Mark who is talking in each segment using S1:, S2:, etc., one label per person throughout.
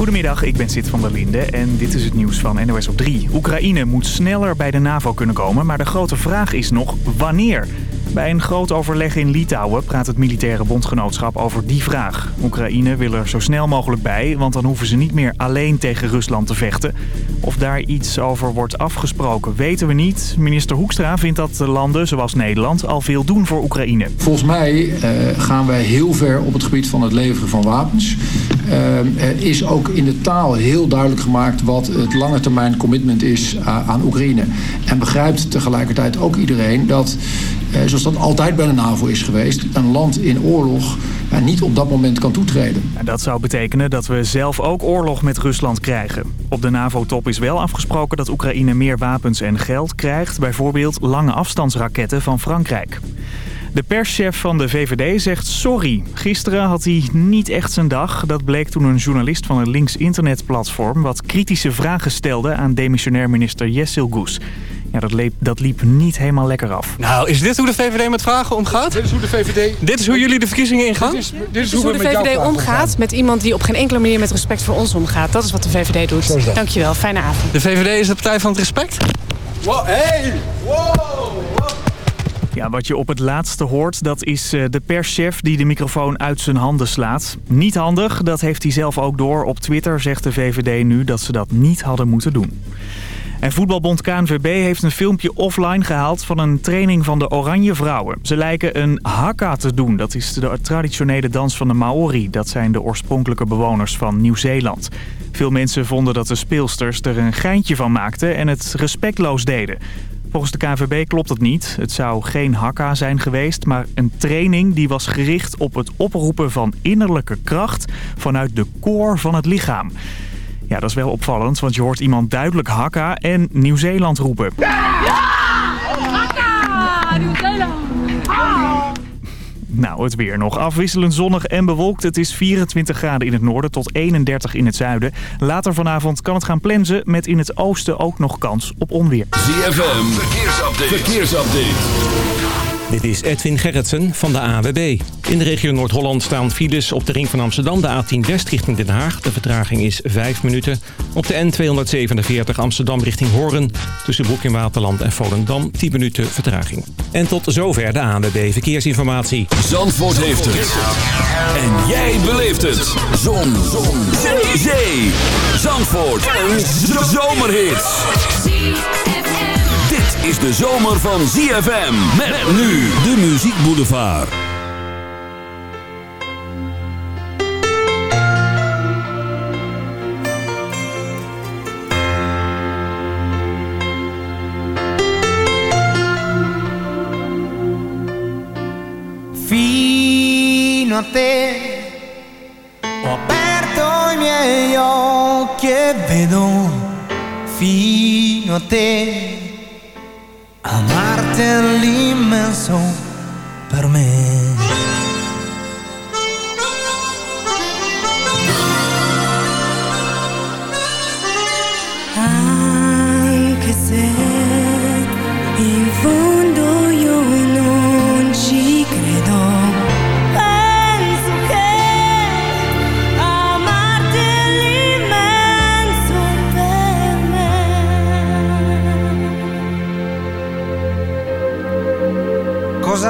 S1: Goedemiddag, ik ben Sid van der Linde en dit is het nieuws van NOS op 3. Oekraïne moet sneller bij de NAVO kunnen komen, maar de grote vraag is nog wanneer? Bij een groot overleg in Litouwen praat het militaire bondgenootschap over die vraag. Oekraïne wil er zo snel mogelijk bij, want dan hoeven ze niet meer alleen tegen Rusland te vechten. Of daar iets over wordt afgesproken weten we niet. Minister Hoekstra vindt dat de landen, zoals Nederland, al veel doen voor Oekraïne.
S2: Volgens mij uh, gaan wij heel ver op het gebied van het leveren van wapens. Er is ook in de taal heel duidelijk gemaakt wat het lange termijn commitment is aan Oekraïne. En begrijpt tegelijkertijd ook iedereen dat eh, zoals dat altijd bij de NAVO is geweest, een land in oorlog ja, niet op dat moment kan toetreden.
S1: Dat zou betekenen dat we zelf ook oorlog met Rusland krijgen. Op de NAVO-top is wel afgesproken dat Oekraïne meer wapens en geld krijgt, bijvoorbeeld lange afstandsraketten van Frankrijk. De perschef van de VVD zegt sorry. Gisteren had hij niet echt zijn dag. Dat bleek toen een journalist van een links internetplatform... wat kritische vragen stelde aan demissionair minister Jessil Goes. Ja, dat, liep, dat liep niet helemaal lekker af.
S3: Nou, is dit hoe de VVD met vragen omgaat?
S2: Dit is hoe de VVD...
S3: Dit is hoe jullie de verkiezingen ingaan?
S4: Dit is, dit is, hoe, de VVD omgaat met iemand die op geen enkele manier met respect voor ons omgaat. Dat is wat de VVD doet. Dankjewel, fijne avond.
S3: De VVD is de partij van het respect?
S2: Wow, hey! Wow!
S1: Ja, wat je op het laatste hoort, dat is eh, de perschef die de microfoon uit zijn handen slaat. Niet handig, dat heeft hij zelf ook door. Op Twitter zegt de VVD nu dat ze dat niet hadden moeten doen. En voetbalbond KNVB heeft een filmpje offline gehaald van een training van de Oranje Vrouwen. Ze lijken een haka te doen. Dat is de traditionele dans van de Maori. Dat zijn de oorspronkelijke bewoners van Nieuw-Zeeland. Veel mensen vonden dat de speelsters er een geintje van maakten en het respectloos deden. Volgens de KNVB klopt het niet. Het zou geen hakka zijn geweest, maar een training die was gericht op het oproepen van innerlijke kracht vanuit de koor van het lichaam. Ja, dat is wel opvallend, want je hoort iemand duidelijk Hakka en Nieuw-Zeeland roepen. Nou, het weer nog afwisselend zonnig en bewolkt. Het is 24 graden in het noorden tot 31 in het zuiden. Later vanavond kan het gaan plensen met in het oosten ook nog kans op onweer.
S5: ZFM, verkeersupdate. verkeersupdate.
S6: Dit is Edwin Gerritsen van de AWB. In de regio Noord-Holland staan files op de ring van Amsterdam... de A10 West richting Den Haag. De vertraging is 5 minuten. Op de N247 Amsterdam richting Hoorn... tussen Broek in Waterland en Volendam 10 minuten vertraging. En tot zover de ANWB Verkeersinformatie.
S5: Zandvoort heeft het. En jij beleeft het. Zon. Zon. Zee. Zandvoort. Een zomerhit is de zomer van ZFM. Met nu de Muziek Boulevard.
S7: Fino a te ho aperto i miei occhi e vedo fino a te Amarte l'immenso per me.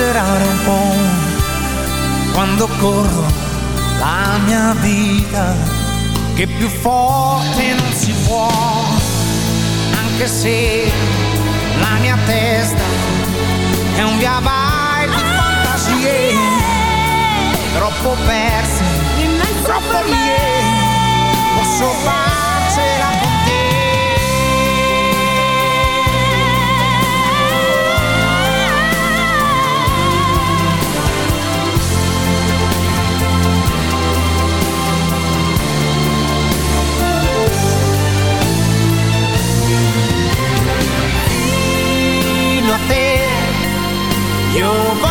S7: Esagerare un po' quando corro la mia vita che più forte non si può anche se la mia testa è un via vai di fantasie troppo perse troppo mie posso farcela io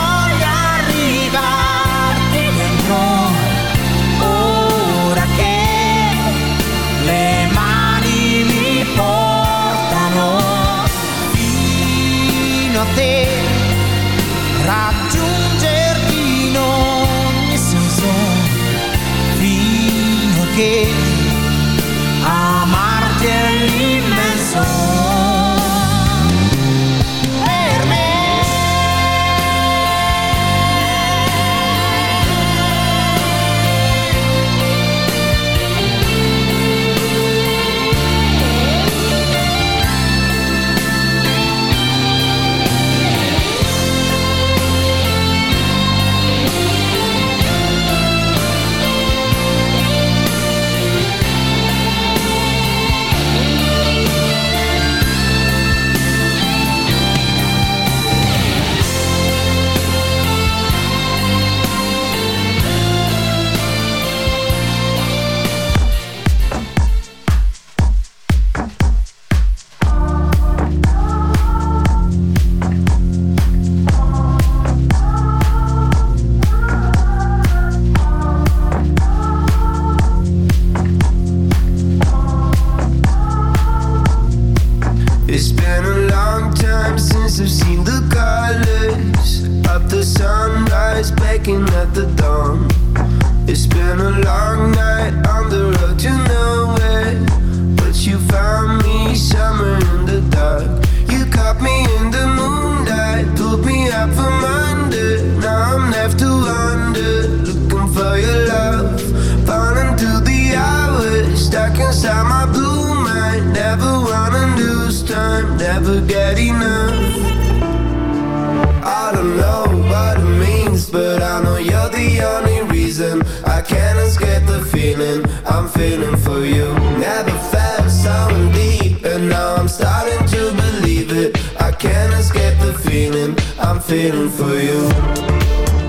S8: baking at the dawn. It's been a long night on the road to nowhere, but you found me summer in the dark. You caught me in the moonlight, pulled me up from under. Now I'm left to wonder, looking for your love, falling through the hours, stuck inside my blue mind. Never wanna lose time, never get enough. Only reason I can't escape the feeling I'm feeling for you. Never felt so deep, and now I'm starting to believe it. I can't escape the feeling I'm feeling for you.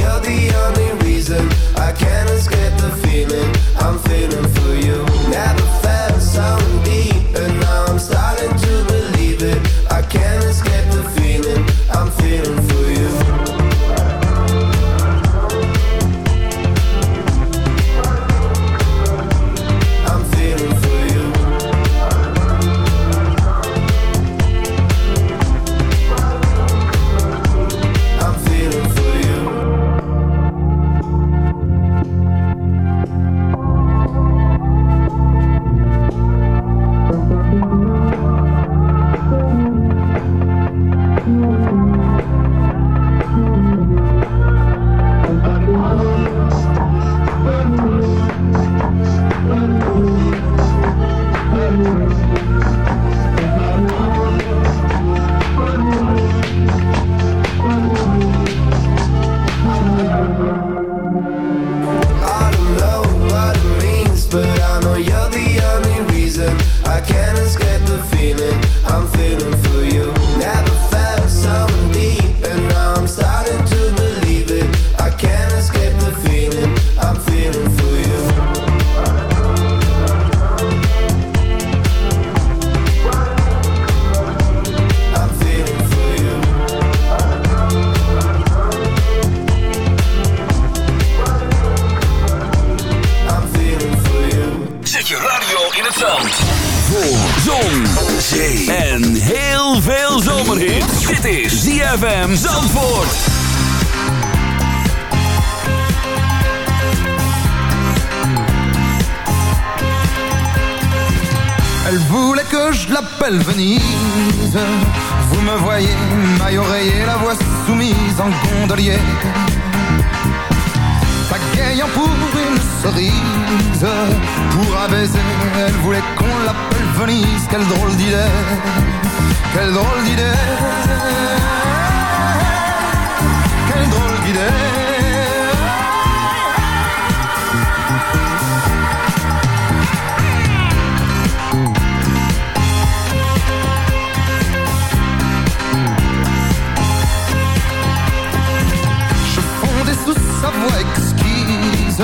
S9: pour un elle voulait qu'on l'appelle Venise. Quelle drôle d'idée, quelle drôle d'idée, quelle drôle d'idée. Je fondais sous sa voix exquise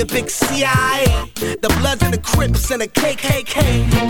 S10: the big CIA. The Bloods and the Crips and the KKK.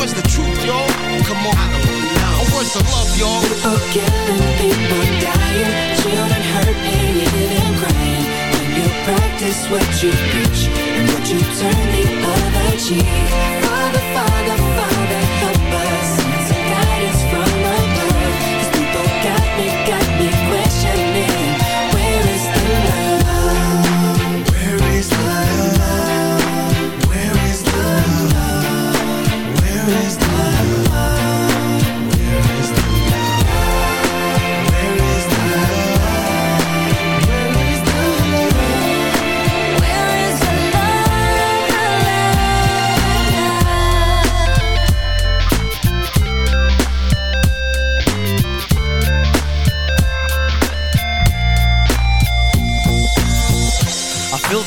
S11: Don't the truth, y'all? Come on. Know. What's the love, y'all?
S12: People killing, people dying, children hurt and you hear them crying. When you practice what you preach and what you turn the other cheek. Father, Father, Father,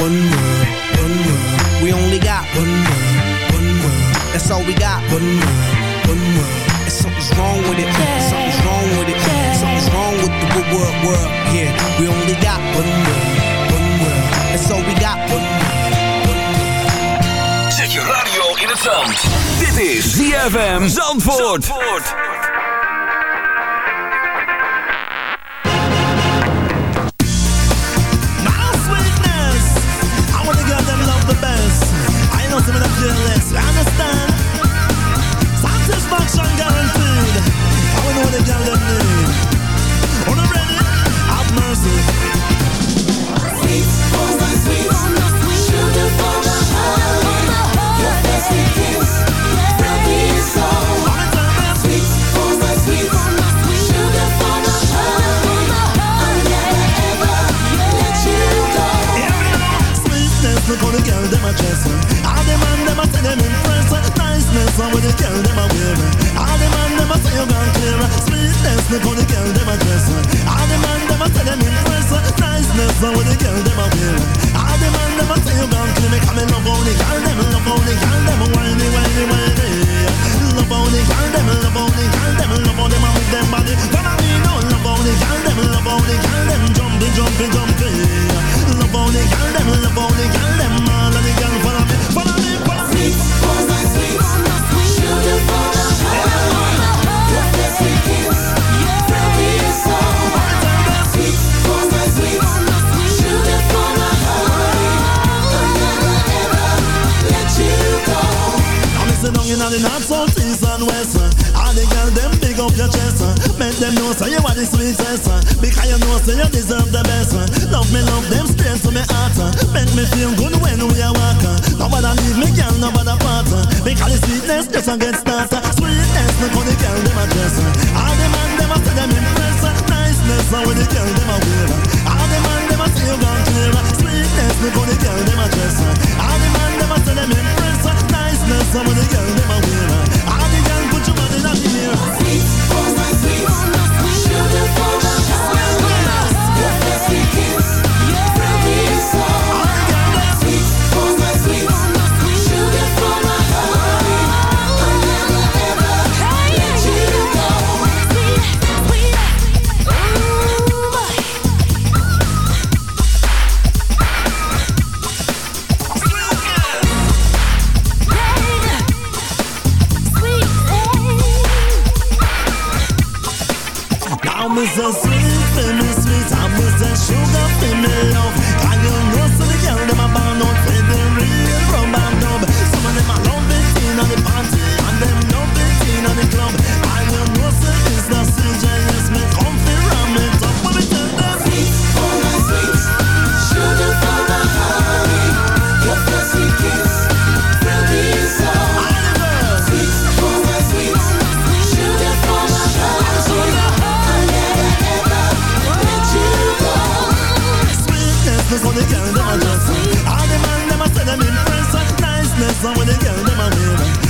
S13: One world, one world. We only got one world, one world. That's all we got. One world, one world. And something's wrong with it. Something's wrong with it. Something's wrong with the good world, world. Yeah, we only got one world, one world. That's all we got. One world.
S5: Zet je radio in het zand. Dit is ZFM Zandvoort.
S13: My I'm so sweet, for sweet. I'm so sugar, for me love. Can you know so the girl them a born out for the real rum and dub? Some of them a love it on the party, and them love it in on the club. And when the girl them a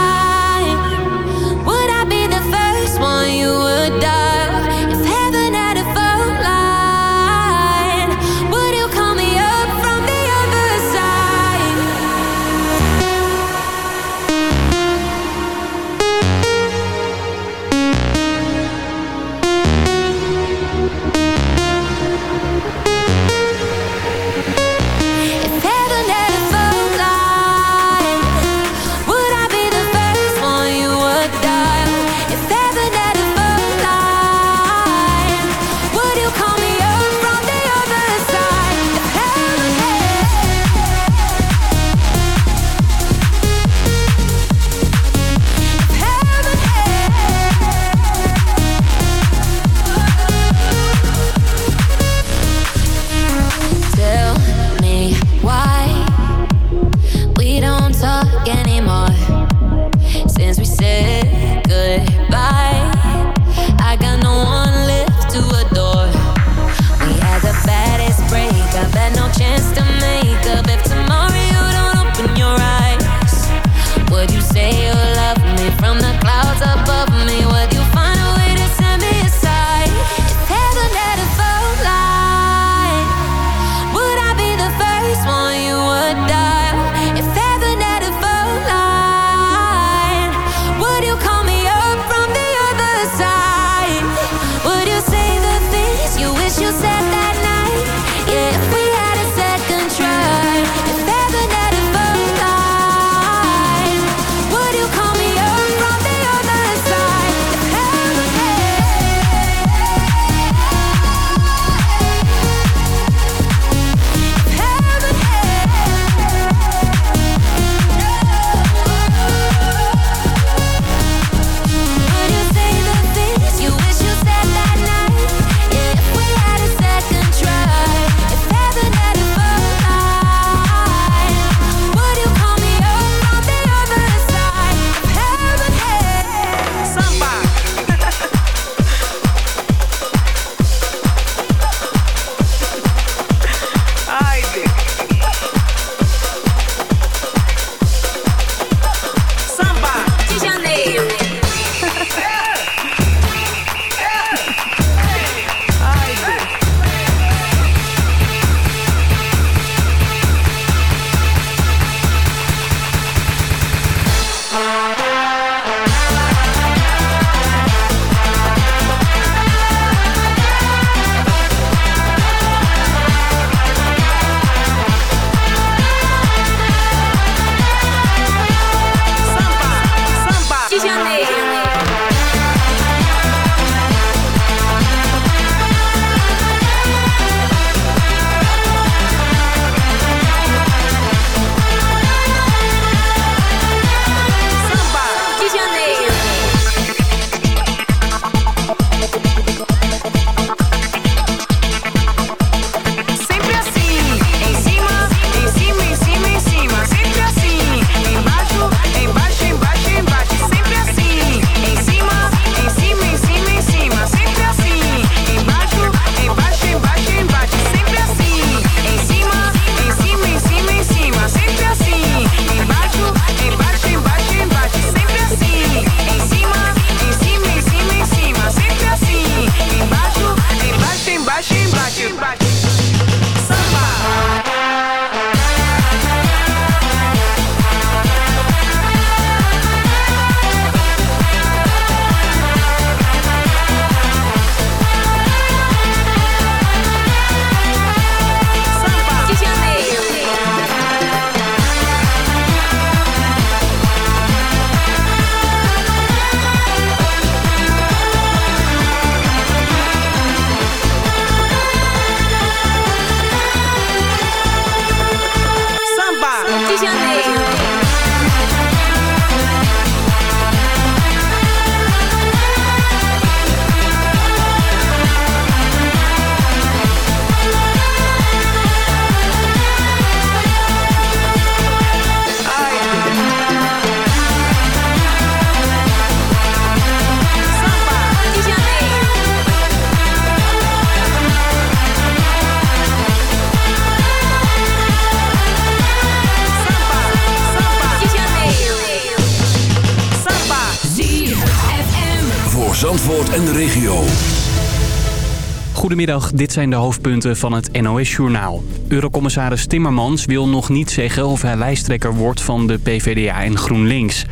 S14: Goedemiddag, dit zijn de hoofdpunten van het NOS-journaal. Eurocommissaris Timmermans wil nog niet zeggen of hij lijsttrekker wordt van de PvdA en GroenLinks.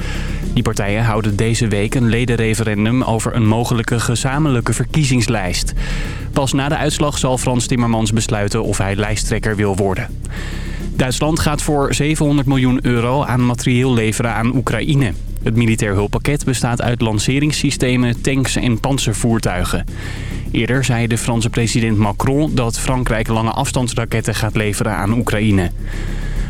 S14: Die partijen houden deze week een ledenreferendum over een mogelijke gezamenlijke verkiezingslijst. Pas na de uitslag zal Frans Timmermans besluiten of hij lijsttrekker wil worden. Duitsland gaat voor 700 miljoen euro aan materieel leveren aan Oekraïne. Het militair hulppakket bestaat uit lanceringssystemen, tanks en panzervoertuigen. Eerder zei de Franse president Macron dat Frankrijk lange afstandsraketten gaat leveren aan Oekraïne.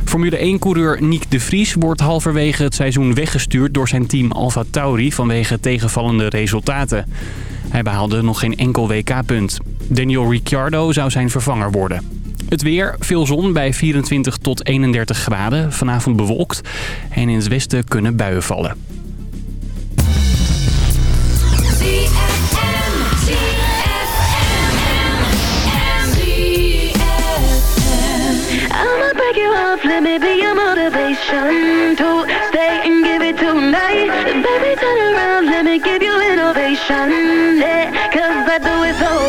S14: Formule 1-coureur Nick de Vries wordt halverwege het seizoen weggestuurd door zijn team Alfa Tauri vanwege tegenvallende resultaten. Hij behaalde nog geen enkel WK-punt. Daniel Ricciardo zou zijn vervanger worden. Het weer, veel zon bij 24 tot 31 graden. Vanavond bewolkt en in het westen kunnen buien vallen.
S15: Let me be your motivation To stay and give it tonight. Baby, turn around, let me give you innovation Yeah, cause I do it so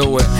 S16: do it.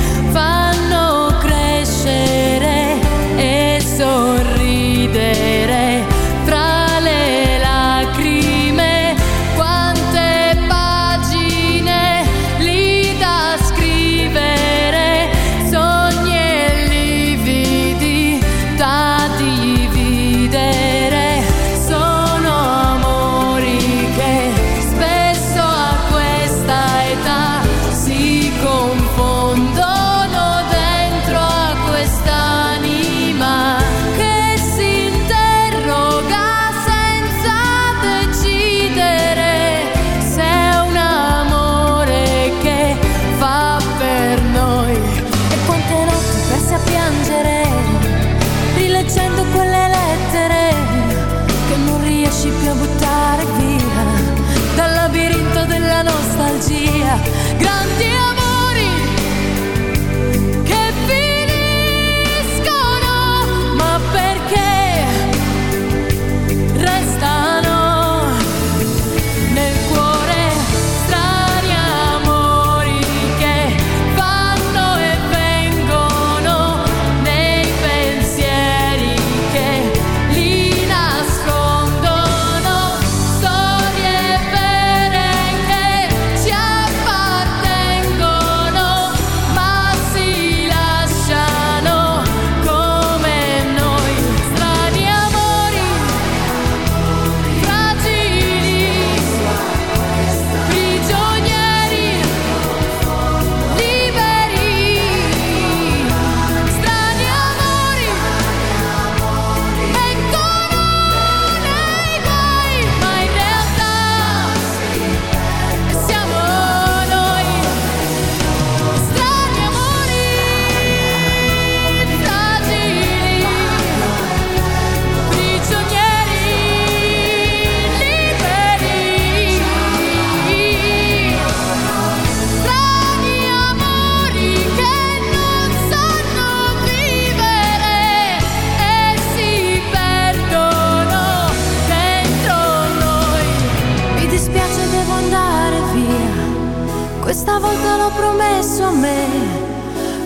S17: volta l'ho promesso a me,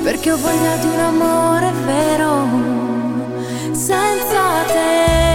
S17: perché ho voglia di un amore vero, senza te.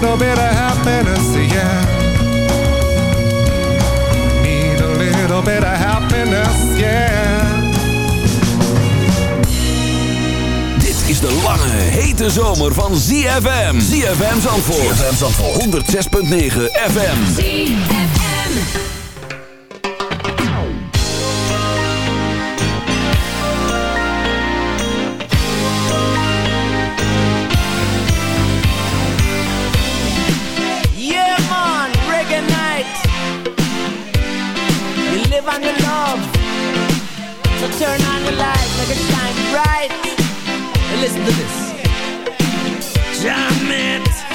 S18: Little bit of happiness, yeah. Need a little bit of happiness, yeah.
S5: Dit is de lange, hete zomer van ZFM. ZFM Zandvoort. ZFM Zandvoort. 106.9 FM.
S19: ZFM.
S10: Turn on the light, make it shine bright. And listen to this. Jam it.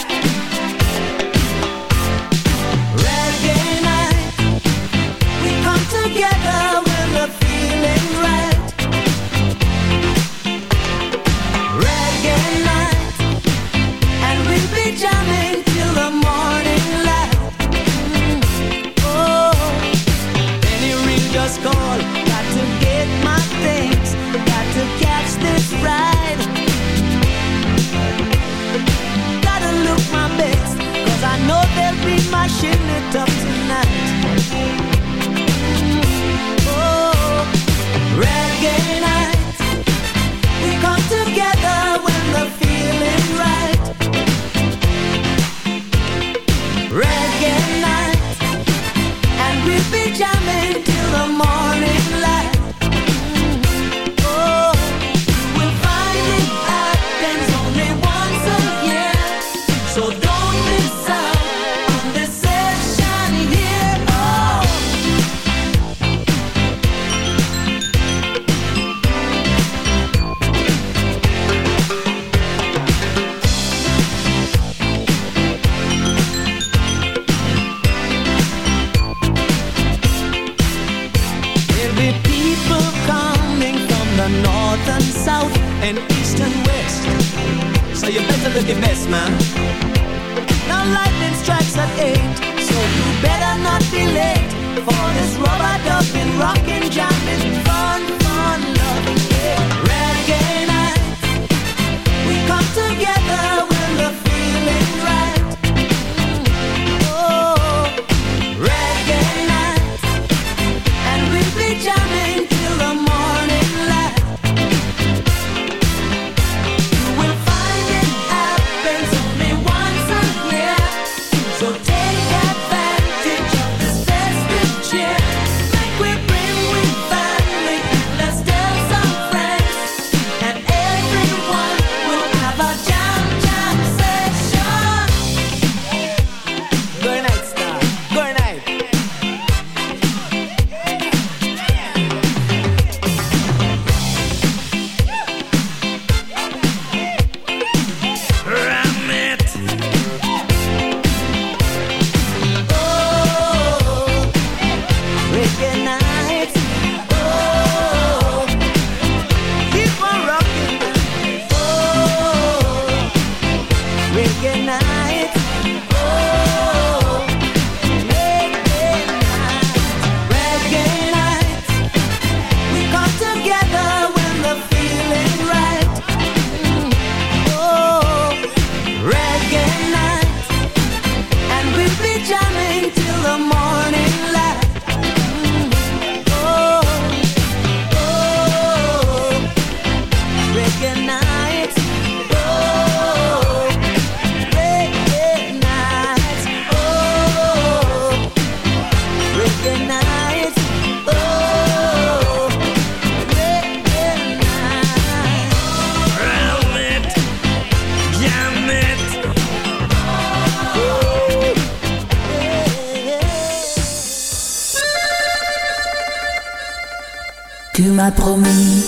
S19: Promis.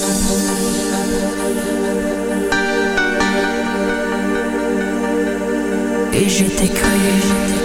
S19: Et je t'ai cru,